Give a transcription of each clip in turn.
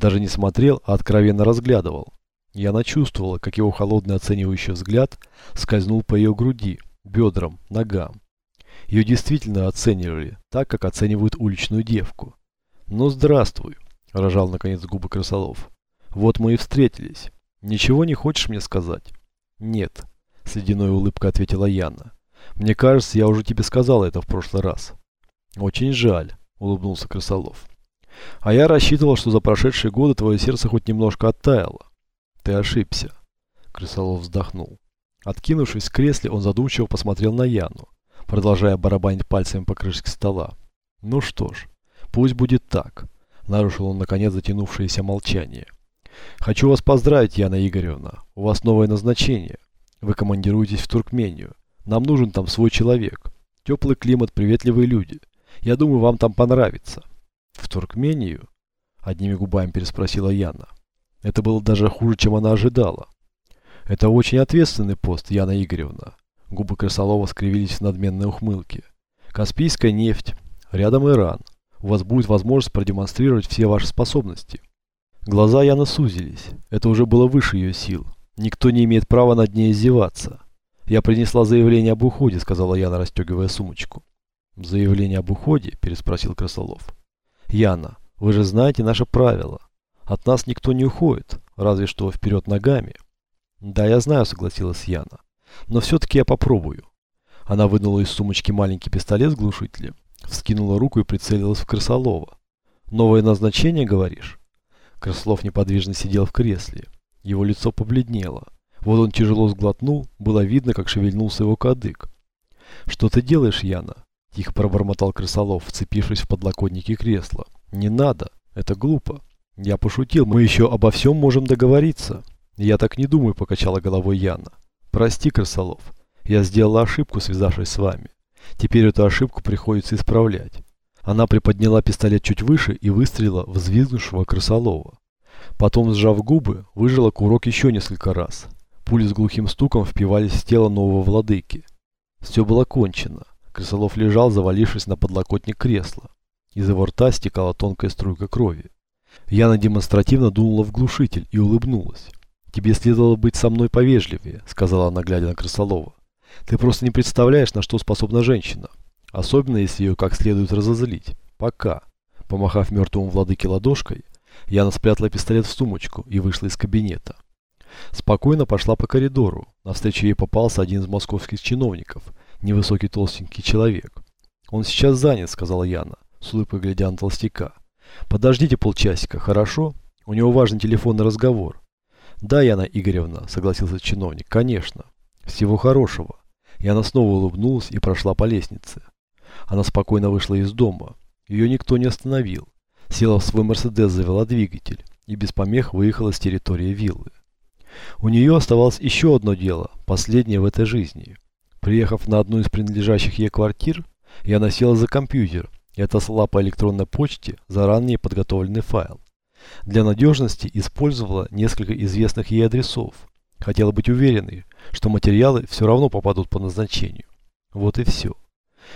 Даже не смотрел, а откровенно разглядывал. Яна чувствовала, как его холодный оценивающий взгляд скользнул по ее груди, бедрам, ногам. Ее действительно оценивали, так, как оценивают уличную девку. «Ну, здравствуй», – рожал наконец губы Красолов. «Вот мы и встретились. Ничего не хочешь мне сказать?» «Нет», – с ледяной улыбкой ответила Яна. «Мне кажется, я уже тебе сказала это в прошлый раз». «Очень жаль», – улыбнулся Красолов. «А я рассчитывал, что за прошедшие годы твое сердце хоть немножко оттаяло. Ты ошибся». Крысолов вздохнул. Откинувшись в кресле, он задумчиво посмотрел на Яну, продолжая барабанить пальцами по крышке стола. «Ну что ж, пусть будет так», – нарушил он наконец затянувшееся молчание. «Хочу вас поздравить, Яна Игоревна. У вас новое назначение. Вы командируетесь в Туркмению. Нам нужен там свой человек. Теплый климат, приветливые люди. Я думаю, вам там понравится». «В Туркмению?» – одними губами переспросила Яна. Это было даже хуже, чем она ожидала. Это очень ответственный пост, Яна Игоревна. Губы Крысолова скривились в надменной ухмылке. Каспийская нефть. Рядом Иран. У вас будет возможность продемонстрировать все ваши способности. Глаза Яны сузились. Это уже было выше ее сил. Никто не имеет права над ней издеваться. Я принесла заявление об уходе, сказала Яна, расстегивая сумочку. Заявление об уходе? Переспросил Крысолов. Яна, вы же знаете наше правило. От нас никто не уходит, разве что вперед ногами. Да, я знаю, согласилась Яна. Но все-таки я попробую. Она вынула из сумочки маленький пистолет с глушителем, вскинула руку и прицелилась в Крысолова. Новое назначение, говоришь? Крыслов неподвижно сидел в кресле. Его лицо побледнело. Вот он тяжело сглотнул, было видно, как шевельнулся его кадык. «Что ты делаешь, Яна?» – тихо пробормотал Крысолов, вцепившись в подлокотники кресла. «Не надо, это глупо». Я пошутил, мы еще обо всем можем договориться. Я так не думаю, покачала головой Яна. Прости, Красолов, я сделала ошибку, связавшись с вами. Теперь эту ошибку приходится исправлять. Она приподняла пистолет чуть выше и выстрелила в взвизгнувшего Крысолова. Потом, сжав губы, выжила курок еще несколько раз. Пули с глухим стуком впивались в тело нового владыки. Все было кончено. Крысолов лежал, завалившись на подлокотник кресла. Из его рта стекала тонкая струйка крови. Яна демонстративно дунула в глушитель и улыбнулась. «Тебе следовало быть со мной повежливее», — сказала она, глядя на Крысолова. «Ты просто не представляешь, на что способна женщина. Особенно, если ее как следует разозлить. Пока». Помахав мертвому владыке ладошкой, Яна спрятала пистолет в сумочку и вышла из кабинета. Спокойно пошла по коридору. Навстречу ей попался один из московских чиновников, невысокий толстенький человек. «Он сейчас занят», — сказала Яна, с улыбкой глядя на толстяка. Подождите полчасика, хорошо? У него важный телефонный разговор. Да, Яна Игоревна, согласился чиновник, конечно. Всего хорошего. И она снова улыбнулась и прошла по лестнице. Она спокойно вышла из дома. Ее никто не остановил. Села в свой Мерседес, завела двигатель и без помех выехала с территории виллы. У нее оставалось еще одно дело, последнее в этой жизни. Приехав на одну из принадлежащих ей квартир, я села за компьютер и отослала по электронной почте заранее подготовленный файл. Для надежности использовала несколько известных ей адресов. Хотела быть уверенной, что материалы все равно попадут по назначению. Вот и все.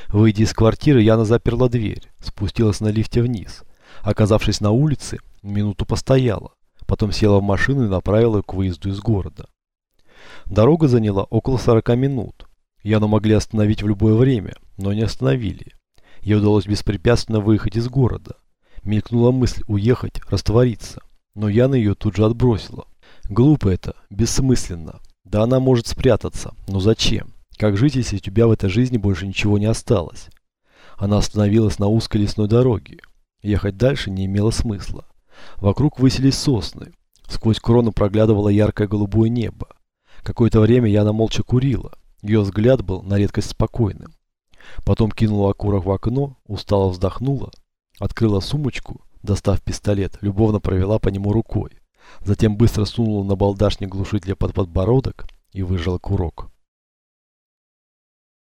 Выйдя из квартиры, Яна заперла дверь, спустилась на лифте вниз. Оказавшись на улице, минуту постояла, потом села в машину и направила ее к выезду из города. Дорога заняла около 40 минут. Яну могли остановить в любое время, но не остановили. Ей удалось беспрепятственно выехать из города. Мелькнула мысль уехать, раствориться. Но Яна ее тут же отбросила. Глупо это, бессмысленно. Да она может спрятаться, но зачем? Как жить, если у тебя в этой жизни больше ничего не осталось? Она остановилась на узкой лесной дороге. Ехать дальше не имело смысла. Вокруг высились сосны. Сквозь крону проглядывало яркое голубое небо. Какое-то время Яна молча курила. Ее взгляд был на редкость спокойным. Потом кинула окурок в окно, устало вздохнула, открыла сумочку, достав пистолет, любовно провела по нему рукой. Затем быстро сунула на балдашник глушителя под подбородок и выжала курок.